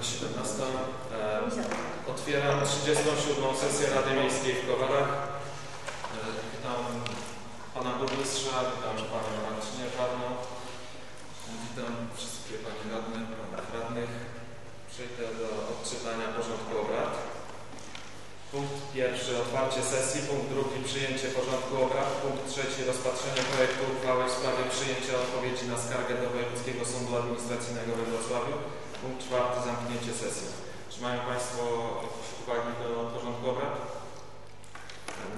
godzina 17. E, otwieram 37. sesję Rady Miejskiej w Kowarach. E, witam Pana Burmistrza, witam Panią Marcinę Czarną. Witam wszystkie Panie Radne, Panów Radnych. Przejdę do odczytania porządku obrad. Punkt pierwszy otwarcie sesji, punkt drugi przyjęcie porządku obrad, punkt trzeci rozpatrzenie projektu uchwały w sprawie przyjęcia odpowiedzi na skargę do Wojewódzkiego Sądu Administracyjnego we Wrocławiu, punkt czwarty zamknięcie sesji. Czy mają Państwo jakieś uwagi do porządku obrad?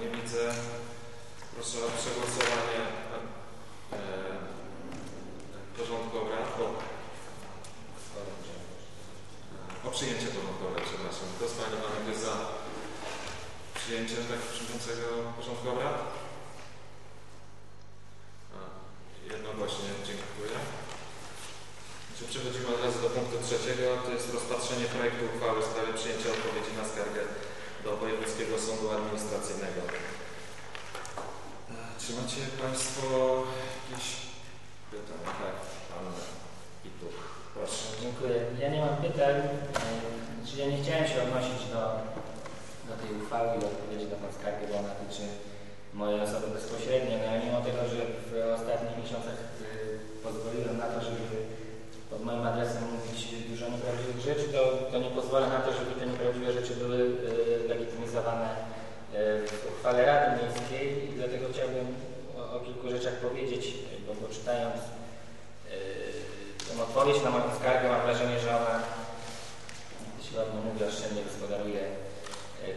Nie widzę. Proszę o przegłosowanie e, porządku obrad. O, o przyjęcie porządku obrad, przepraszam. Kto z Pani Panów jest za? przyjęcie tak brzmiącego porządku obrad? Jednogłośnie dziękuję. Czy przechodzimy od razu do punktu trzeciego, to jest rozpatrzenie projektu uchwały w sprawie przyjęcia odpowiedzi na skargę do Wojewódzkiego Sądu Administracyjnego. E, Czy macie Państwo jakieś pytania? Tak, Pan Ituch. Proszę. Dziękuję. Ja nie mam pytań, e, czyli ja nie chciałem się odnosić do, do tej uchwały i odpowiedzi na skargę, bo ona dotyczy mojej osoby bezpośrednio, no ale mimo tego, że w ostatnich miesiącach y, pozwoliłem na to, żeby pod moim adresem mówić dużo nieprawdziwych rzeczy, to, to nie pozwolę na to, żeby te nieprawdziwe rzeczy były y, legitymizowane y, w uchwale Rady Miejskiej i dlatego chciałbym o, o kilku rzeczach powiedzieć, bo, bo czytając y, tę odpowiedź na moją skargę mam wrażenie, że ona, jeśli ładnie mówię, oszczędnie gospodaruje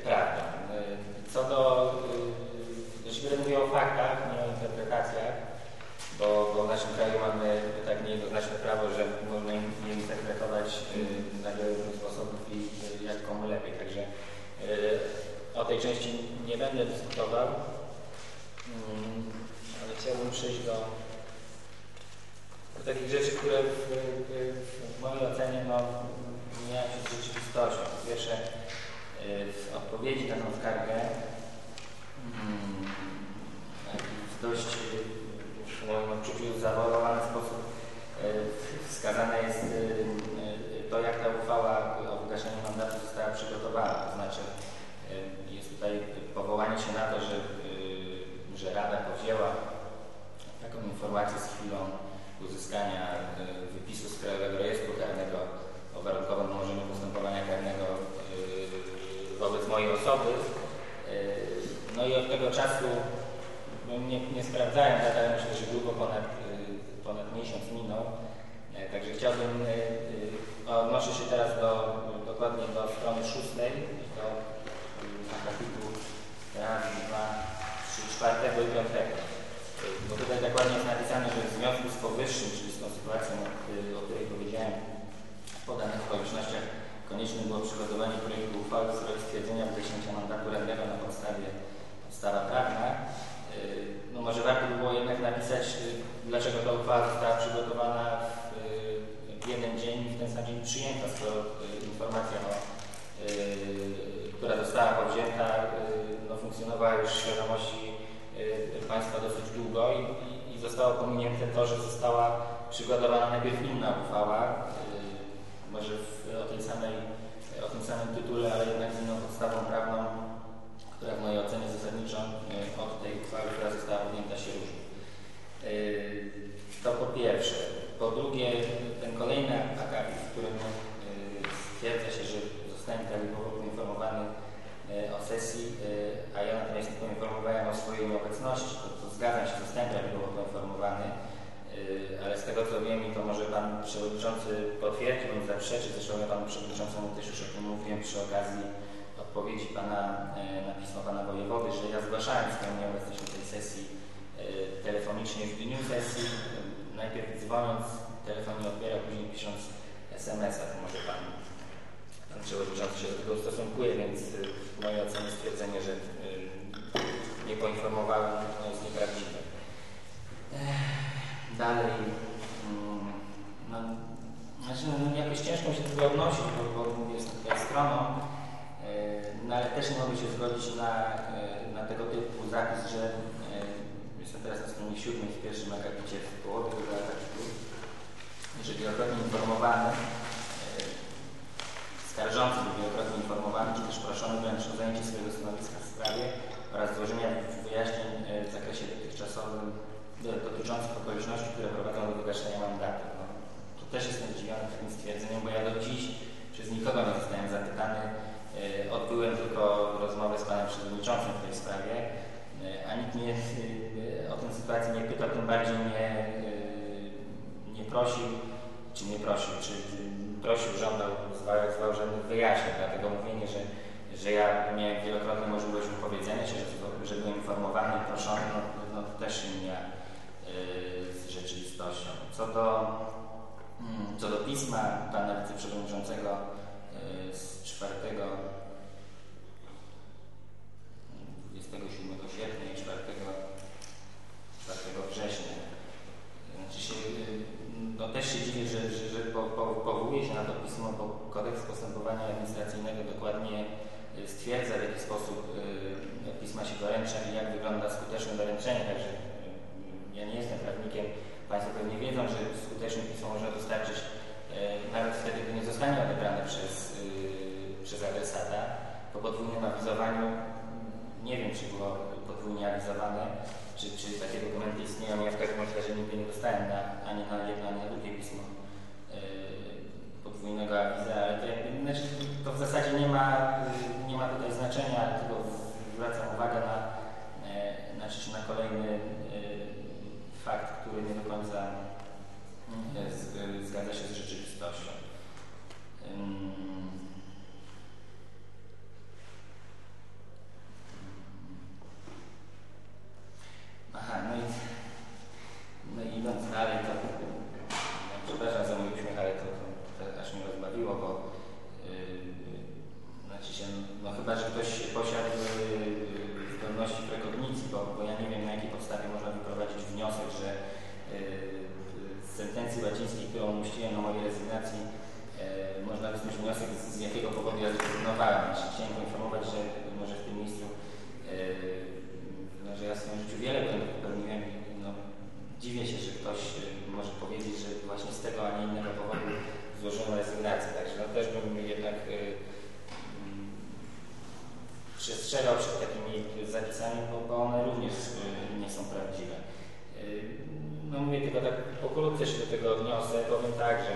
prawdą. Co do, jeśli będę mówił o faktach, nie o interpretacjach, bo, bo w naszym kraju mamy tak niejednoznaczne prawo, że można je interpretować y, na wiele różnych sposobów i y, jak komu lepiej. Także y, o tej części nie będę dyskutował, Mm, ale chciałbym przejść do, do takich rzeczy, które w, w, mojej ocenie no, mijają się z rzeczywistością. Po pierwsze, w odpowiedzi na tą skargę mm, w dość y, w moim odczuciu zawalowany sposób y, wskazane jest y, y, to, jak ta uchwała o wygaszeniu mandatu została przygotowana. To znaczy jest tutaj powołanie się na to, że, że Rada powzięła taką informację z chwilą uzyskania wypisu z Krajowego Rejestru Karnego o warunkowym umorzeniu postępowania karnego wobec mojej osoby. No i od tego czasu no nie, nie sprawdzałem ale myślę, że długo ponad, y, ponad miesiąc minął. E, Także chciałbym, y, y, odnoszę się teraz do, dokładnie do strony szóstej, do akapitu raz, dwa, trzy, czwartego i piątego. Bo tutaj dokładnie jest napisane, że w związku z powyższym, czyli z tą sytuacją, o której powiedziałem, w podanych okolicznościach konieczne było przygotowanie projektu uchwały w sprawie stwierdzenia wygaszenia mandatu radnego na podstawie podstawa prawna. Y, No może warto by było jednak napisać, y, dlaczego ta uchwała została przygotowana w, y, jeden dzień i w ten sam dzień przyjęta, skoro informacja, o, y, która została powzięta, no, funkcjonowała już w świadomości Państwa dosyć długo i, i, zostało pominięte to, że została przygotowana najpierw inna uchwała, może w, o, tej samej, o tym samym tytule, ale jednak z inną podstawą prawną, która w mojej ocenie zasadniczo y, uchwały, która została podjęta się różni. Y, To po pierwsze. Po drugie, ten kolejny akapit, w którym y, stwierdza się, że zostałem prawidłowo poinformowany y, o sesji, a ja natomiast nie poinformowałem o swojej nieobecności, to, to zgadzam się, zostałem prawidłowo poinformowany, ale z tego co wiem i to może Pan Przewodniczący potwierdzi bądź zaprzeczy, zresztą ja Panu Przewodniczącemu też już o tym mówiłem przy okazji odpowiedzi Pana y, na pismo Pana Wojewody, że ja zgłaszałem swoją nieobecność na tej sesji y, telefonicznie w dniu sesji, najpierw dzwoniąc, telefon nie odbiera, później pisząc SMS-a, to może Pan Pan Przewodniczący się do tego ustosunkuje, więc y, w mojej ocenie stwierdzenie, że nie poinformowałem, no jest nieprawdziwe. Dalej, mm, no, znaczy, no, jakoś ciężko się do tego odnosić, bo, bo mówię, tutaj stroną, no ale też nie mogę się zgodzić na, y, na tego typu zapis, że y, jestem teraz na stronie siódmej w pierwszym akapicie w połowie tego akapitu, że wielokrotnie informowany y, zarządcy był wielokrotnie informowany, czy też proszony wręcz o zajęcie swojego stanowiska w sprawie oraz złożenia wyjaśnień e, w zakresie dotychczasowym do- dotyczących okoliczności, które prowadzą do wygaszenia mandatu. No, tu też jestem zdziwiony takim stwierdzeniem, bo ja do dziś przez nikogo nie zostałem zapytany. E, Odbyłem tylko rozmowę z panem przewodniczącym w tej sprawie, e, a nikt mnie e, o tę sytuację nie pytał, tym bardziej nie, e, nie prosił, czy nie prosił, czy prosił, żądał, zwał, żadnych wyjaśnień, dlatego mówienie, że, że ja miałem wielokrotnie możliwość wypowiedzenia się, że, że byłem informowany proszony, no, no też się mija z rzeczywistością. Co do, mm, co do pisma pana wiceprzewodniczącego z 4 27 sierpnia i 4, 4 września. Znaczy się, y, no też się dziwię, że, że, że po, po, powołuje się na to pismo, bo kodeks postępowania administracyjnego dokładnie y, stwierdza w jaki sposób y, pisma się doręcza i jak wygląda skuteczne doręczenie, także y, ja nie jestem prawnikiem. Państwo pewnie wiedzą, że skuteczne pismo można dostarczyć y, nawet wtedy, gdy nie zostanie odebrane przez, y, przez adresata. Po podwójnym awizowaniu nie wiem, czy było podwójnie awizowane, czy, czy takie dokumenty istnieją. Ja w każdym razie nigdy nie dostałem na, ani na jedno, ani na drugie pismo yy, podwójnego awiza, ale to, jakby, znaczy, to w zasadzie nie ma, yy, nie ma tutaj znaczenia, tylko zwracam uwagę na, yy, na, na kolejny yy, fakt, który nie do końca yy, z, yy, zgadza się z rzeczywistością. Ym, Aha, no i, no i idąc dalej, to ja przepraszam za mój uśmiech, ale to, to, to aż mnie rozbawiło, bo yy, znaczy się, no chyba, że ktoś posiadł yy, zdolności prekognicji, bo, bo ja nie wiem, na jakiej podstawie można wyprowadzić wniosek, że yy, z sentencji łacińskiej, którą umieściłem na mojej rezygnacji, yy, można wysnuć wniosek, z, jakiego powodu ja zrezygnowałem. Chciałem poinformować, że może w tym miejscu yy, no, że ja w swoim życiu wiele błędów popełniłem i no, dziwię się, że ktoś y, może powiedzieć, że właśnie z tego, a nie innego powodu złożyłem rezygnację. Także no, też bym jednak mm, przestrzegał przed takimi zapisami, bo, one również nie są prawdziwe. No mówię tylko tak pokrótce się do tego odniosę, powiem tak, że,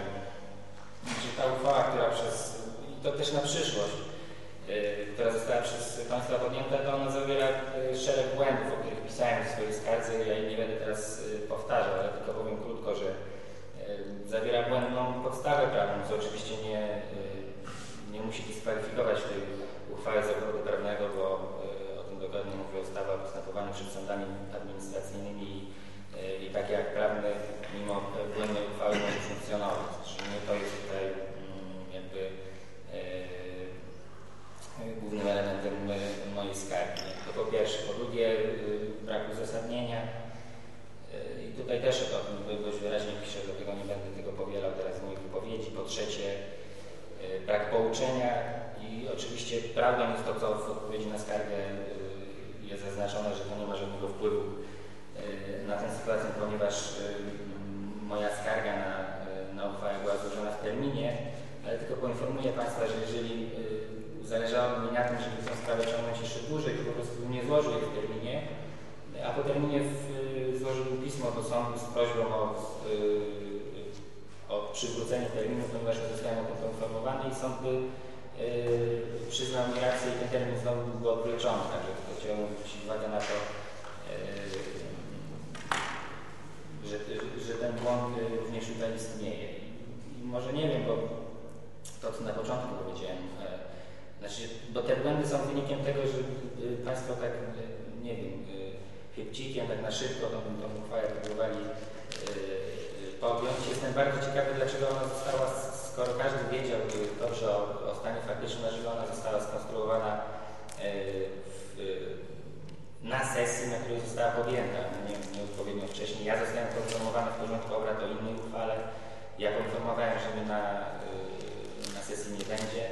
że ta uchwała, która przez, i to też na przyszłość, y, która została przez Państwa podjęta, to ona zawiera y, szereg błędów, o których pisałem w swojej skardze. Ja jej nie będę teraz y, powtarzał, ale tylko powiem krótko, że y, zawiera błędną podstawę prawną, co oczywiście nie, y, nie musi dyskwalifikować tej uchwały z ogrodu prawnego, bo o tym dokładnie mówi ustawa o postępowaniu przed sądami administracyjnymi y, i taki akt prawny mimo błędnej uchwały może funkcjonować. Czyli nie to jest tutaj mm, jakby y, głównym elementem y, mojej skargi. To po pierwsze. Po drugie, y, brak uzasadnienia. Y, I tutaj też o tym dość wyraźnie piszę, dlatego nie będę tego powielał teraz w mojej wypowiedzi. Po trzecie, y, brak pouczenia i oczywiście prawdą jest to, co w odpowiedzi na skargę y, jest zaznaczone, że to nie ma żadnego wpływu y, ponieważ y, moja skarga na, y, na uchwałę była złożona w terminie, ale tylko poinformuję Państwa, że jeżeli y, zależało mi na tym, żeby tę sprawę ciągnąć jeszcze dłużej, to po prostu nie złożył jej w terminie, a po terminie w, złożyłbym pismo do sądu z prośbą o, o przywrócenie terminu, ponieważ nie zostałem o tym poinformowany i sąd by przyznał mi rację i ten termin znowu byłby odwleczony. Także tylko chciałem zwrócić uwagę na to, y, że, że ten błąd również tutaj istnieje. I, może nie wiem, bo to, co na początku powiedziałem, e, znaczy, bo te błędy są wynikiem tego, że y, Państwo tak, y, nie wiem, fiepcikiem, tak na szybko tą, tą uchwałę próbowali podjąć. Jestem bardzo ciekawy, dlaczego ona została, skoro każdy wiedział dobrze o, o stanie faktycznym, dlaczego ona została skonstruowana w, na sesji, na której została podjęta, no nie, nieodpowiednio wcześniej. Ja zostałem poinformowany w porządku obrad o innej uchwale. Ja poinformowałem, że mnie na, y, na sesji nie będzie.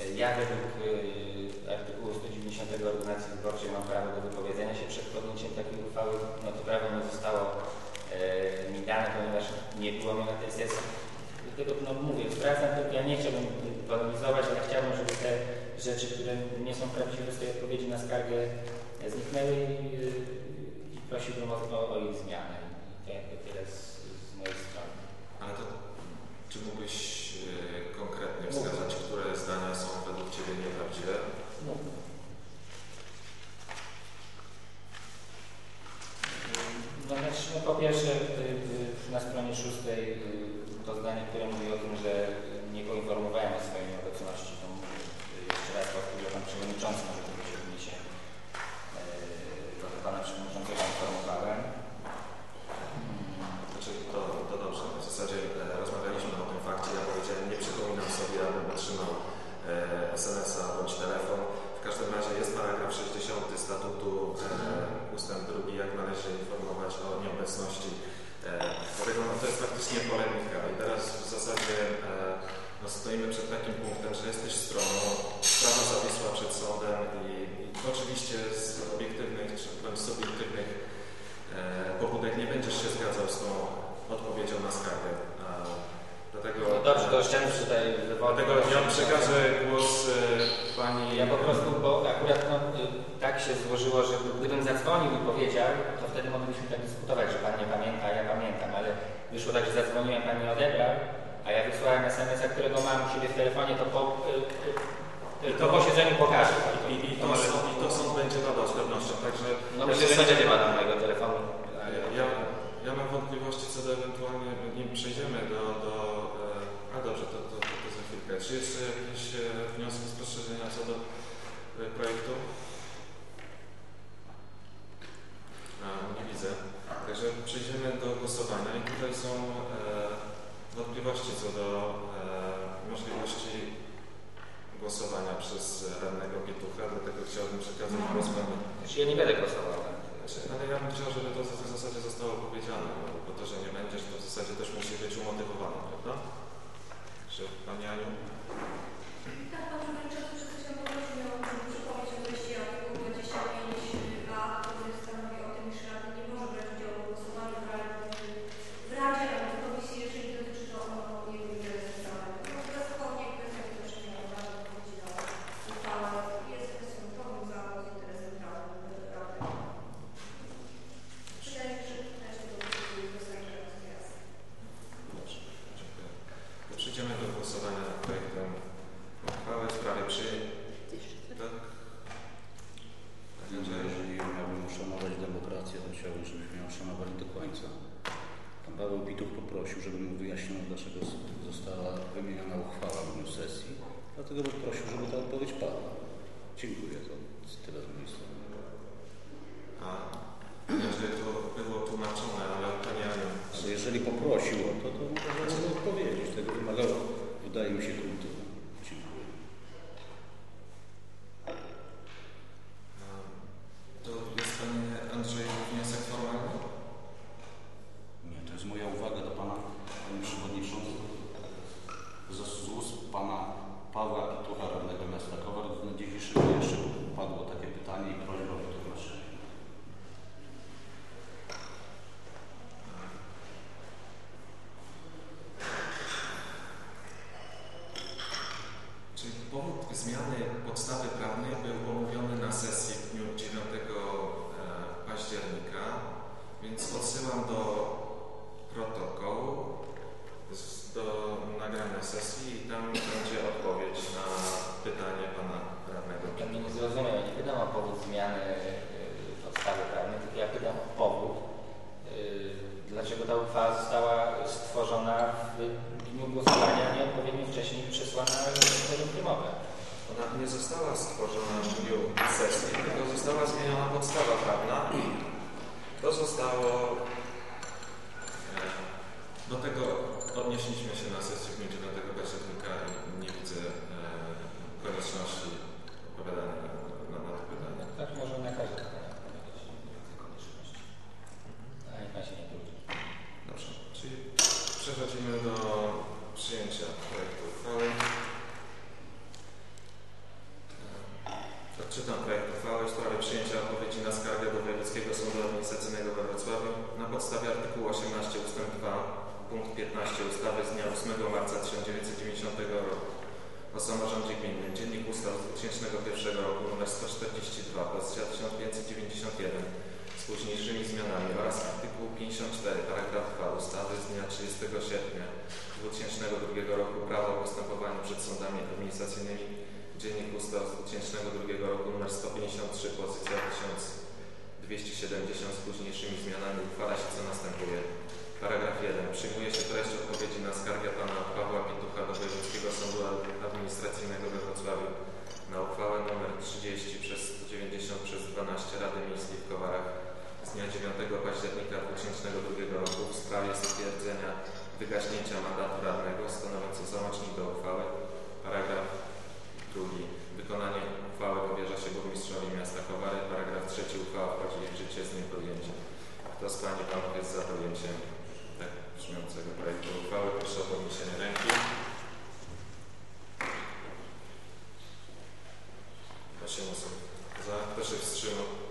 Y, Ja według y, artykułu 190 ordynacji wyborczej mam prawo do wypowiedzenia się przed podjęciem takiej uchwały. No to prawo nie zostało y, mi dane, ponieważ nie było mnie na tej sesji. Dlatego no, mówię, zwracam tylko, ja nie chciałbym polemizować, ale chciałbym żeby te rzeczy, które nie są prawdziwe z tej odpowiedzi na skargę zniknęły i, i prosiłbym o, o, o ich zmianę. I to jakby tyle z, z mojej strony. Ale to czy mógłbyś e, konkretnie wskazać, które zdania są według Ciebie nieprawdziwe? No, znaczy, no, po pierwsze y, y, na stronie szóstej y, to zdanie, które mówi o tym, że nie poinformowałem o swojej nieobecności, to mówię y, jeszcze raz powtórzę, pan przewodniczący może tego się odniesie. Y, To do pana przewodniczącego informowałem. Mm, Znaczy, to, to dobrze. W zasadzie e, rozmawialiśmy o tym fakcie. Ja powiedziałem, nie przypominam sobie, abym otrzymał e, SMS-a bądź telefon. W każdym razie jest paragraf 60 statutu e, ustęp drugi, jak należy informować o nieobecności. E, no, to jest faktycznie polemika. I teraz w zasadzie no, stoimy przed takim punktem, że jesteś stroną, sprawa zawisła przed sądem i, i oczywiście z obiektywnych czy bądź subiektywnych e, pobudek nie będziesz się zgadzał z tą odpowiedzią na skargę. Dlatego No dobrze, to oszczędź tutaj wywołać. dlatego ja przekażę głos e, pani. Ja po prostu, bo akurat no, y, tak się złożyło, że gdybym zadzwonił i powiedział, to wtedy moglibyśmy tak dyskutować, że Pan nie pamięta, a ja pamiętam, ale wyszło tak, że zadzwoniłem, Pan nie odebrał, a ja wysłałem SMS-a, którego mam u siebie w telefonie, to po, y, y, po posiedzeniu pokażę. I, i, to, sąd, I to sąd będzie badał z pewnością. Także No myślę, że nie będzie Pana mojego telefonu. ja, ja mam wątpliwości co do ewentualnie, nim przejdziemy do. do Czy jeszcze jakieś e, wnioski, spostrzeżenia co do e, projektu? A, nie widzę. Także przejdziemy do głosowania i tutaj są e, wątpliwości co do e, możliwości głosowania przez radnego Pietucha, dlatego chciałbym przekazać głos panu. Znaczy, ja nie będę głosował. Znaczy, Ale ja bym chciał, żeby to w zasadzie zostało powiedziane, no, bo to, że nie będziesz, to w zasadzie też musi być umotywowane, prawda? Czy Pani Aniu? Tak, Pan Przewodniczący przed chwilą poprosił mnie o to, żeby przypomnieć o treści artykułu 25a, który stanowi o tym, iż Rada nie może brać udziału w głosowaniu w Radzie, w Radzie albo w Komisji, jeżeli dotyczy to ono jego interesu całego. No, bezpochodnie kwestia widoczenia Rady wchodzi na uchwałę jest kwestią powiązaną z interesem prawnym Rady. Wydaje mi się, że też tego jest wystarczająco jasne. Dobrze, dziękuję. To przejdziemy do głosowania nad projektem przyjęcia. Tak? Andrzeju? Jeżeli miałbym uszanować demokrację, to chciałbym, żebyśmy ją szanowali do końca. Pan Paweł Bituch poprosił, żebym mu wyjaśnił, dlaczego została wymieniona uchwała w dniu sesji. Dlatego bym prosił, żeby ta odpowiedź padła. Dziękuję. To tyle z mojej strony. A, to było tłumaczone, ale Pani Aniu. Ale jeżeli poprosił o to, to może odpowiedzieć. Tego wymagało, wydaje mi się, kultura. करने पे dniu sesji, tylko została zmieniona podstawa prawna i to zostało e, do tego odnieśliśmy się na sesji w dniu 9 października i nie widzę e, konieczności odpowiadania na, na, na to pytanie. Tak może na każde pytanie odpowiedzieć, nie więcej konieczności. A niech pan się nie trudzi. Dobrze, czyli przechodzimy do przyjęcia projektu uchwały. E, Uchwały w sprawie przyjęcia odpowiedzi na skargę do Wojewódzkiego Sądu Administracyjnego we Wrocławiu na podstawie artykułu 18 ust. 2 punkt 15 ustawy z dnia 8 marca 1990 roku o samorządzie gminnym. Dziennik Ustaw z 2001 roku nr 142, pozycja 1591 z późniejszymi zmianami oraz artykuł 54, paragraf 2 ustawy z dnia 30 sierpnia 2002 roku Prawo o postępowaniu przed sądami administracyjnymi. Dziennik Ustaw z 2002 roku nr 153, pozycja 1270 z późniejszymi zmianami uchwala się co następuje. Paragraf 1. Przyjmuje się treść odpowiedzi na skargę pana Pawła Pitucha do Wojewódzkiego Sądu Administracyjnego we Wrocławiu na uchwałę nr 30 przez 90 przez 12 Rady Miejskiej w Kowarach z dnia 9 października 2002 roku w sprawie stwierdzenia wygaśnięcia mandatu radnego stanowiący załącznik do uchwały. Paragraf 2. Wykonanie uchwały powierza się burmistrzowi miasta Kowary. Paragraf 3. Uchwała wchodzi w życie z dniem podjęcia. Kto z Pani Panów jest za podjęciem tak brzmiącego projektu uchwały? Proszę o podniesienie ręki. Osiem osób za. Kto się wstrzymał?